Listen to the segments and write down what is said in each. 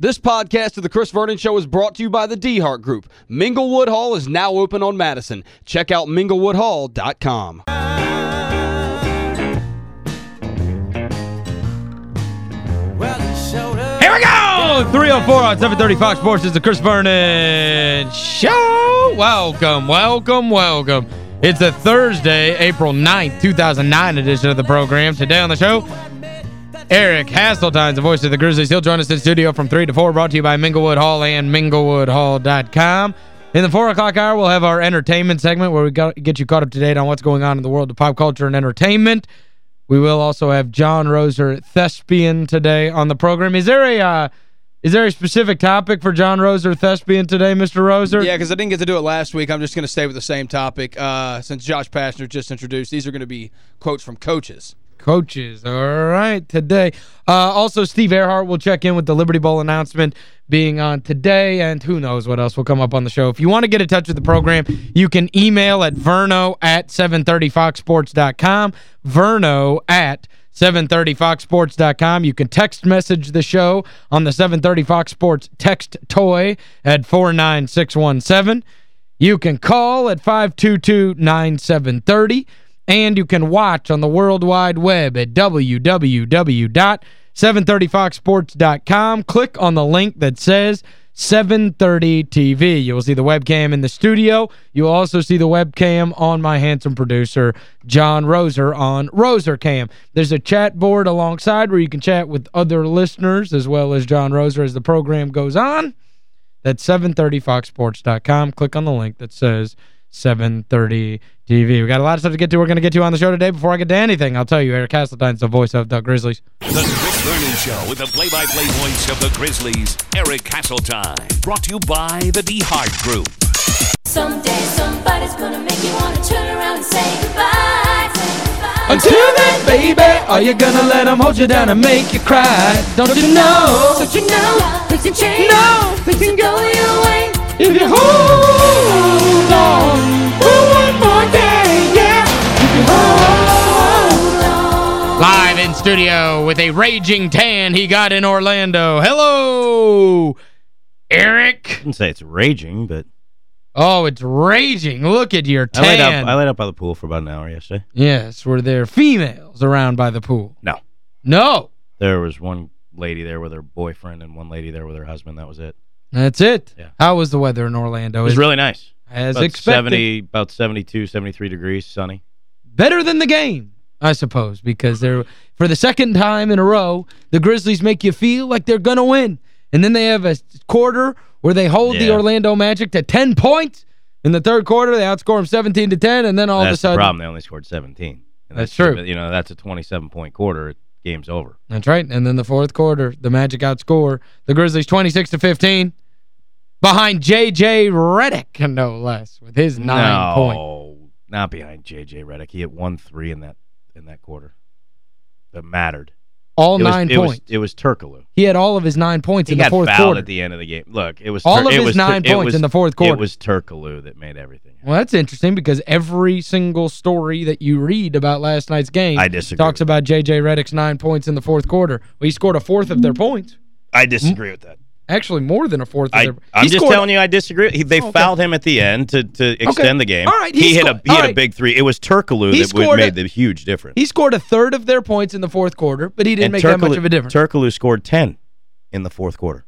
This podcast of The Chris Vernon Show is brought to you by the DeHart Group. Minglewood Hall is now open on Madison. Check out minglewoodhall.com. Here we go! 304 on 730 Fox Sports is the Chris Vernon Show. Welcome, welcome, welcome. It's a Thursday, April 9th, 2009 edition of the program. Today on the show, Eric Hasseltine's the voice of the Grizzlies. He'll join us in studio from 3 to 4, brought to you by Minglewood Hall and minglewoodhall.com. In the 4 o'clock hour, we'll have our entertainment segment where we get you caught up to date on what's going on in the world of pop culture and entertainment. We will also have John Roser Thespian today on the program. Is there a uh, is there a specific topic for John Roser Thespian today, Mr. Roser? Yeah, because I didn't get to do it last week. I'm just going to stay with the same topic. Uh, since Josh Pastner just introduced, these are going to be quotes from coaches coaches. All right, today. Uh, also, Steve Ehrhart will check in with the Liberty Bowl announcement being on today, and who knows what else will come up on the show. If you want to get in touch with the program, you can email at verno at 730foxsports.com, verno at 730foxsports.com. You can text message the show on the 730 Fox Sports text toy at 49617. You can call at 522-9730. And you can watch on the World Wide Web at www.730foxsports.com. Click on the link that says 730 TV. You will see the webcam in the studio. You will also see the webcam on my handsome producer, John Roser, on RoserCam. There's a chat board alongside where you can chat with other listeners as well as John Roser as the program goes on. That's 730foxsports.com. Click on the link that says 730 TV. We got a lot of stuff to get to. We're going to get to on the show today. Before I get to anything, I'll tell you, Eric Hasseltine's the voice of the Grizzlies. The Chris Vernon Show with the play-by-play -play voice of the Grizzlies, Eric Hasseltine. Brought to you by the DeHart Group. Someday somebody's going to make you want to turn around and say goodbye. Until then, baby, are you gonna let them hold you down and make you cry? Don't you know? Don't you know? Things can change. No. Things can go your way. If you hold studio with a raging tan he got in Orlando. Hello, Eric. I wouldn't say it's raging, but... Oh, it's raging. Look at your tan. I laid, up, I laid up by the pool for about an hour yesterday. Yes, were there females around by the pool? No. No. There was one lady there with her boyfriend and one lady there with her husband. That was it. That's it. Yeah. How was the weather in Orlando? It was really nice. As about expected. 70, about 72, 73 degrees, sunny. Better than the game, I suppose, because they're for the second time in a row, the Grizzlies make you feel like they're going to win. And then they have a quarter where they hold yeah. the Orlando Magic to 10 points. In the third quarter, they outscore them 17 to 10, and then all that's of a sudden... the problem. They only scored 17. That's, that's true. You know, that's a 27-point quarter. Game's over. That's right. And then the fourth quarter, the Magic outscore the Grizzlies 26 to 15 behind J.J. Redick, no less, with his nine no, point. Not behind J.J. Redick. He hit one three in that in that quarter. That mattered. All it nine was, points. It was, it was Turkoglu. He had all of his nine points he in the fourth quarter. He fouled at the end of the game. Look, it was all of his his nine points was, in the fourth quarter. It was Turkoglu that made everything. Well, that's interesting because every single story that you read about last night's game I disagree talks about J.J. Redick's nine points in the fourth quarter. Well, he scored a fourth of their points. I disagree with that. Actually, more than a fourth. I, am just telling you I disagree. He, they oh, okay. fouled him at the end to to extend okay. the game. All right, he, he hit a he hit right. a big three. It was Turkoglu that made a, the huge difference. He scored a third of their points in the fourth quarter, but he didn't and make Turkoglu, that much of a difference. Turkoglu scored 10 in the fourth quarter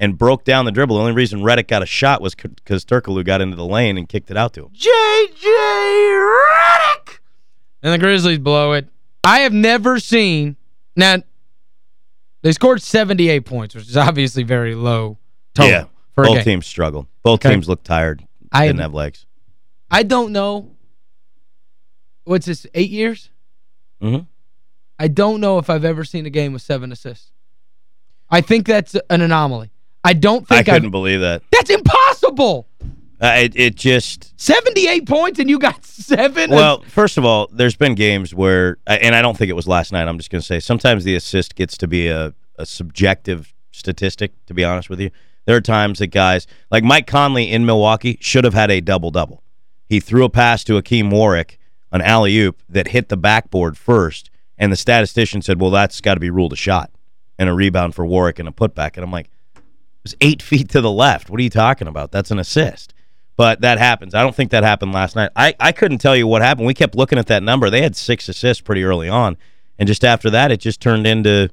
and broke down the dribble. The only reason Redick got a shot was because Turkoglu got into the lane and kicked it out to him. J.J. Redick! And the Grizzlies blow it. I have never seen... Now, they scored 78 points, which is obviously very low total. Yeah, both teams struggled. Both okay. teams looked tired. I, didn't have legs. I don't know. What's this, eight years? Mm-hmm. I don't know if I've ever seen a game with seven assists. I think that's an anomaly. I don't think I couldn't I've, believe that. That's impossible. Uh, it, it just... 78 points and you got seven? Well, first of all, there's been games where, and I don't think it was last night, I'm just going to say, sometimes the assist gets to be a, a subjective statistic, to be honest with you. There are times that guys, like Mike Conley in Milwaukee, should have had a double-double. He threw a pass to Hakim Warrick, an alley-oop, that hit the backboard first, and the statistician said, well, that's got to be ruled a shot, and a rebound for Warrick and a putback. And I'm like, it was eight feet to the left. What are you talking about? That's an assist. But that happens. I don't think that happened last night. I, I couldn't tell you what happened. We kept looking at that number. They had six assists pretty early on. And just after that, it just turned into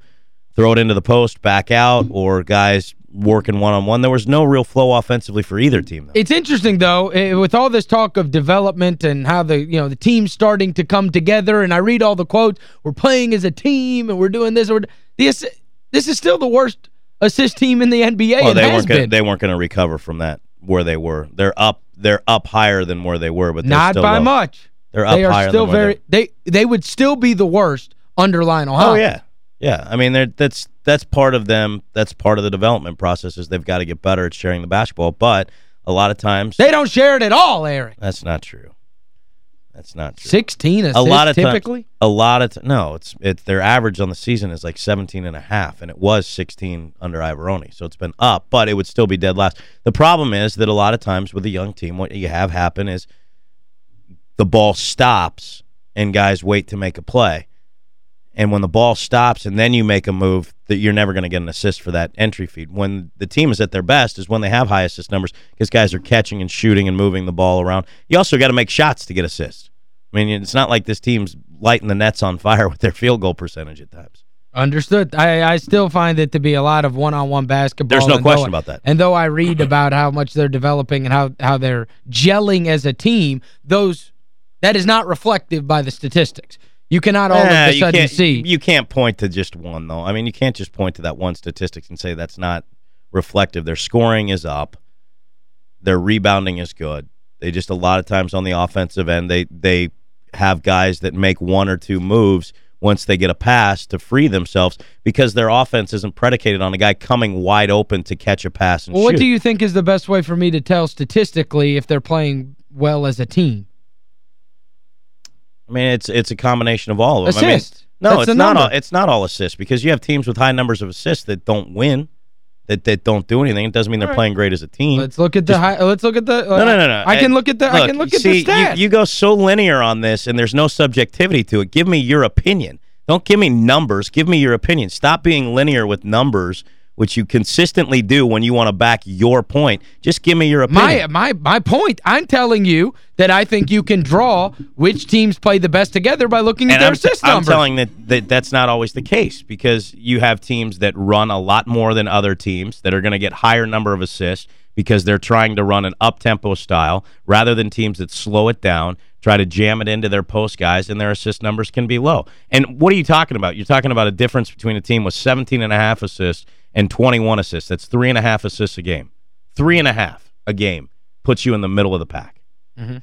throw it into the post, back out, or guys working one-on-one. There was no real flow offensively for either team. Though. It's interesting, though, eh, with all this talk of development and how the you know the team's starting to come together, and I read all the quotes, we're playing as a team, and we're doing this. Or this, this is still the worst assist team in the NBA well, they weren't gonna. They weren't going to recover from that where they were. They're up They're up higher than where they were, but they're Not by low. much. They're up they are higher still very they they would still be the worst under Lionel Oh yeah, yeah. I mean, they're, that's that's part of them. That's part of the development process. Is they've got to get better at sharing the basketball. But a lot of times, They don't share it at all, Eric. that's not true. That's not true. 16 assists a lot of typically. times, a lot of t- no, it's it's their average on the season is like 17 and a half, and it was 16 under Iavaroni, so it's been up, but it would still be dead last. The problem is that a lot of times with a young team, what you have happen is the ball stops and guys wait to make a play, and when the ball stops and then you make a move, that you're never going to get an assist for that entry feed. When the team is at their best is when they have high assist numbers because guys are catching and shooting and moving the ball around. You also got to make shots to get assists. I mean, it's not like this team's lighting the nets on fire with their field goal percentage at times. Understood. I, I still find it to be a lot of one-on-one basketball. There's no question about that. And though I read about how much they're developing and how, how they're gelling as a team, those that is not reflective by the statistics. You cannot all Eh, of a sudden can't, see. You can't point to just one, though. I mean, you can't just point to that one statistics and say that's not reflective. Their scoring is up. Their rebounding is good. They just, a lot of times on the offensive end, they, they have guys that make one or two moves once they get a pass to free themselves because their offense isn't predicated on a guy coming wide open to catch a pass and well, what do you think is the best way for me to tell statistically if they're playing well as a team? I mean, it's it's a combination of all of them. I mean, no, That's it's not all it's not all assists because you have teams with high numbers of assists that don't win, that that don't do anything. It doesn't mean they're right. playing great as a team. Let's look at the high, let's look at the no, no, no, no. I can Uh, look at the I can look at see, the stats. You, you go so linear on this, and there's no subjectivity to it. Give me your opinion. Don't give me numbers. Give me your opinion. Stop being linear with numbers, which you consistently do when you want to back your point. Just give me your opinion. My my my point, I'm telling you that I think you can draw which teams play the best together by looking at and their I'm, assist I'm telling that, that that's not always the case because you have teams that run a lot more than other teams that are going to get higher number of assists because they're trying to run an up-tempo style rather than teams that slow it down, try to jam it into their post guys, and their assist numbers can be low. And what are you talking about? You're talking about a difference between a team with 17 and a half assists and 21 assists. That's three and a half assists a game. Three and a half a game puts you in the middle of the pack. Mm-hmm.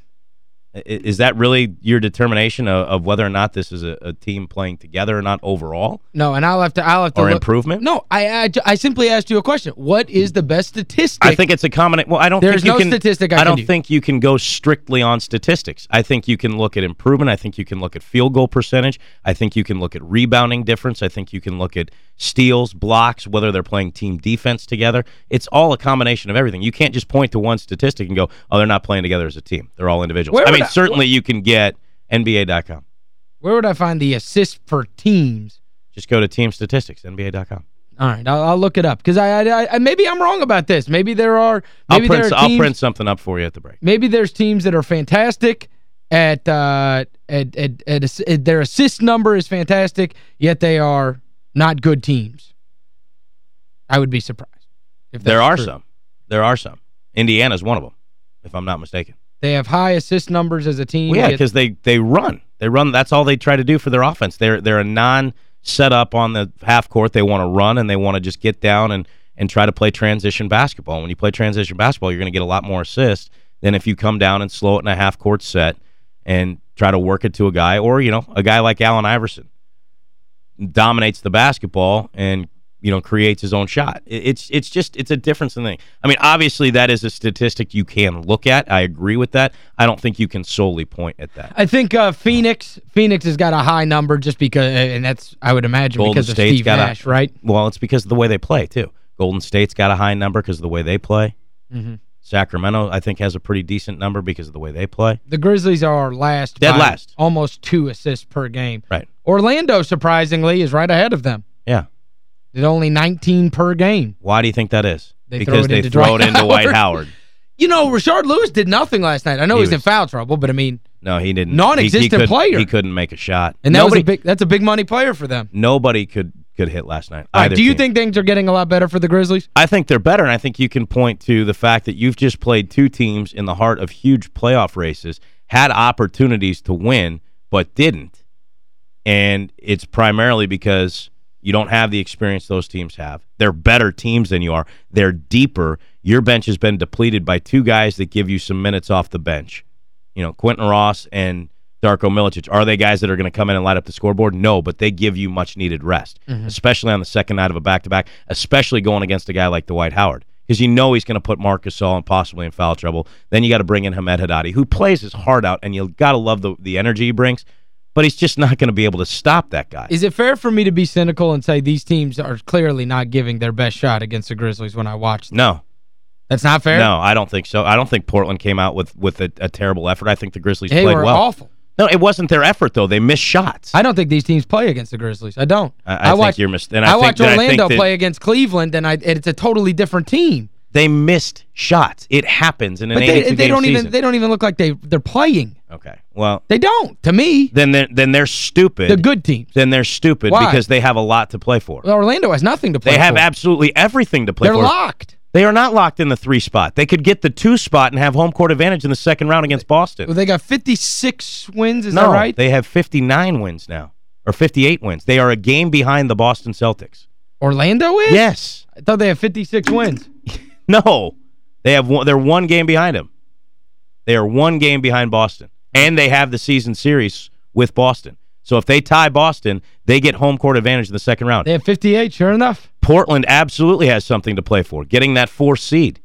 Is that really your determination of, of whether or not this is a, a team playing together or not overall No, and I'll have to I'll have to or look- improvement? No, I, I I simply asked you a question. What is the best statistic? I think it's a combination. Well, I don't There's think you no can statistic I can don't use. think you can go strictly on statistics. I think you can look at improvement. I think you can look at field goal percentage. I think you can look at rebounding difference. I think you can look at steals, blocks, whether they're playing team defense together. It's all a combination of everything. You can't just point to one statistic and go, "Oh, they're not playing together as a team. They're all individuals." I mean, I- certainly you can get NBA.com. Where would I find the assist for teams? Just go to team statistics, NBA.com. All right, I'll, I'll look it up because I, I, I maybe I'm wrong about this. Maybe there are I'll print there are I'll print something up for you at the break. maybe there's teams that are fantastic at uh at, at, at, at their assist number is fantastic, yet they are not good teams. I would be surprised. If There are true. some. There are some. Indiana's one of them, if I'm not mistaken. They have high assist numbers as a team. Well, yeah, because they they run. They run. That's all they try to do for their offense. They're they're a non setup on the half court. They want to run and they want to just get down and and try to play transition basketball. When you play transition basketball, you're going to get a lot more assists than if you come down and slow it in a half court set and try to work it to a guy or you know a guy like Allen Iverson dominates the basketball and you know creates his own shot. It's it's just it's a difference in thing. I mean, obviously that is a statistic you can look at. I agree with that. I don't think you can solely point at that. I think uh, Phoenix Phoenix has got a high number just because and that's I would imagine Golden because of State's Steve got Nash, a, right? Well, it's because of the way they play too. Golden State's got a high number because of the way they play. Mhm. Sacramento, I think, has a pretty decent number because of the way they play. The Grizzlies are last Dead last. almost two assists per game. Right. Orlando surprisingly is right ahead of them. Yeah. Did only 19 per game. Why do you think that is? They because it they throw Dwight it into Dwight Howard. Howard. You know, Rashard Lewis did nothing last night. I know He he was, in foul trouble, but I mean, No, he didn't. Non-existent he, he player. He couldn't make a shot. and that nobody, was a big that's a big money player for them. Nobody could could hit last night. Right, do you team. think things are getting a lot better for the Grizzlies? I think they're better, and I think you can point to the fact that you've just played two teams in the heart of huge playoff races, had opportunities to win, but didn't. And it's primarily because you don't have the experience those teams have. They're better teams than you are. They're deeper. Your bench has been depleted by two guys that give you some minutes off the bench. You know, Quinton Ross and Darko Milicic. Are they guys that are going to come in and light up the scoreboard? No, but they give you much needed rest, mm-hmm. especially on the second night of a back to back, especially going against a guy like Dwight Howard. Because you know he's going to put Marc Gasol and possibly in foul trouble. Then you got to bring in Hamed Haddadi, who plays his heart out, and you got to love the, the energy he brings, but he's just not going to be able to stop that guy. Is it fair for me to be cynical and say these teams are clearly not giving their best shot against the Grizzlies when I watch them? no, That's not fair? no, I don't think so. I don't think Portland came out with, with a, a terrible effort. I think the Grizzlies They played were well. awful. No, it wasn't their effort, though. They missed shots. I don't think these teams play against the Grizzlies. I don't. I- I think watch, you're mis- and I watch I think Orlando play against Cleveland, and I and it's a totally different team. They missed shots. It happens in an But they, 82 they don't season. even they don't even look like they they're playing. Okay. Well, They don't. To me, then they're, then they're stupid. the good teams. Then they're stupid Why? because they have a lot to play for. Orlando has nothing to play They have absolutely everything to play They're for. locked. They are not locked in the three spot. They could get the two spot and have home court advantage in the second round against Boston. Well, they got 56 wins, is no, that right? they have 59 wins now, or 58 wins. They are a game behind the Boston Celtics. Orlando is? Yes. I thought they had 56 wins. No. They have one, they're one game behind them. They are one game behind Boston. And they have the season series with Boston. So if they tie Boston, they get home court advantage in the second round. They have 58, sure enough. Portland absolutely has something to play for, getting that four seed.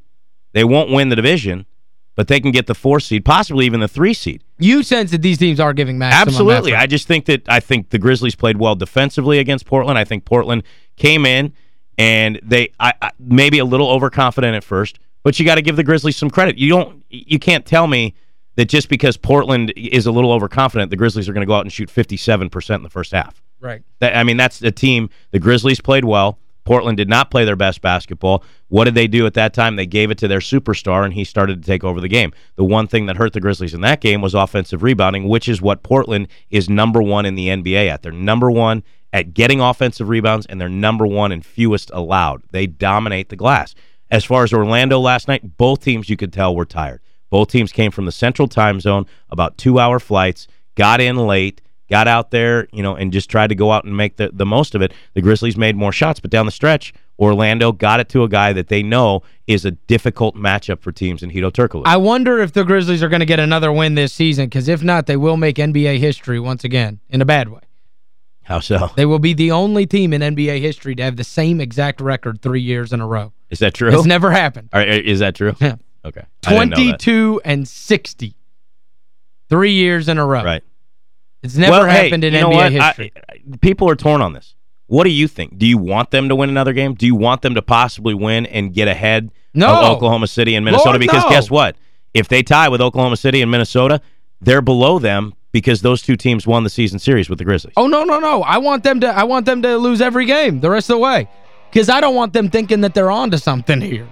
They won't win the division, but they can get the four seed, possibly even the three seed. You sense that these teams are giving maximum Absolutely. effort. I just think that I think the Grizzlies played well defensively against Portland. I think Portland came in and they I, I maybe a little overconfident at first, but you got to give the Grizzlies some credit. You don't you can't tell me that just because Portland is a little overconfident, the Grizzlies are going to go out and shoot 57% in the first half. Right. That, I mean, that's a team. The Grizzlies played well. Portland did not play their best basketball. What did they do at that time? They gave it to their superstar, and he started to take over the game. The one thing that hurt the Grizzlies in that game was offensive rebounding, which is what Portland is number one in the NBA at. They're number one at getting offensive rebounds, and they're number one in fewest allowed. They dominate the glass. As far as Orlando last night, both teams you could tell were tired. Both teams came from the central time zone, about two-hour flights, got in late, got out there, you know, and just tried to go out and make the, the most of it. The Grizzlies made more shots, but down the stretch, Orlando got it to a guy that they know is a difficult matchup for teams in Hedo Turkoglu. I wonder if the Grizzlies are going to get another win this season, because if not, they will make NBA history once again, in a bad way. How so? They will be the only team in NBA history to have the same exact record three years in a row. Is that true? It's never happened. Are- is that true? Yeah. Okay. I didn't know that. 22 and 60. Three years in a row. Right. It's never well, hey, happened in you know NBA history. I- people are torn on this. What do you think? Do you want them to win another game? Do you want them to possibly win and get ahead No. of Oklahoma City and Minnesota? Lord, because no. guess what? If they tie with Oklahoma City and Minnesota, they're below them because those two teams won the season series with the Grizzlies. Oh no, no, no. I want them to I want them to lose every game the rest of the way. Cuz I don't want them thinking that they're on to something here.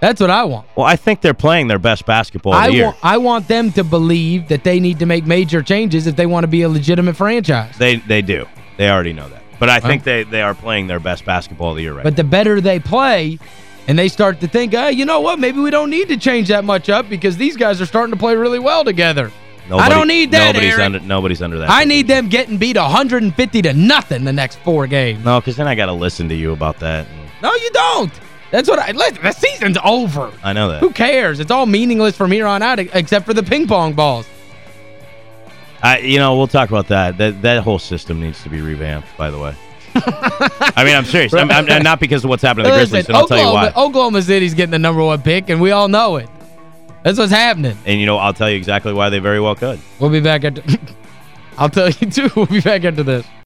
That's what I want. Well, I think they're playing their best basketball I year. want I want them to believe that they need to make major changes if they want to be a legitimate franchise. They they do. They already know that. But I think they, they are playing their best basketball of the year right But the better they play and they start to think, "Hey, you know what? Maybe we don't need to change that much up because these guys are starting to play really well together." Now. I don't need that, Nobody's Eric. under nobody's under that. I need them getting beat 150 to nothing the next four games. No, because then I got to listen to you about that. No, you don't. That's what I listen, the season's over. I know that. Who cares? It's all meaningless from here on out except for the ping pong balls. I, you know, we'll talk about that. That that whole system needs to be revamped. By the way, I mean, I'm serious. I'm, I'm, not because of what's happening to the Grizzlies. And I'll tell you why. Oklahoma City's getting the number one pick, and we all know it. That's what's happening. And you know, I'll tell you exactly why they very well could. We'll be back at... I'll tell you, too. We'll be back after this.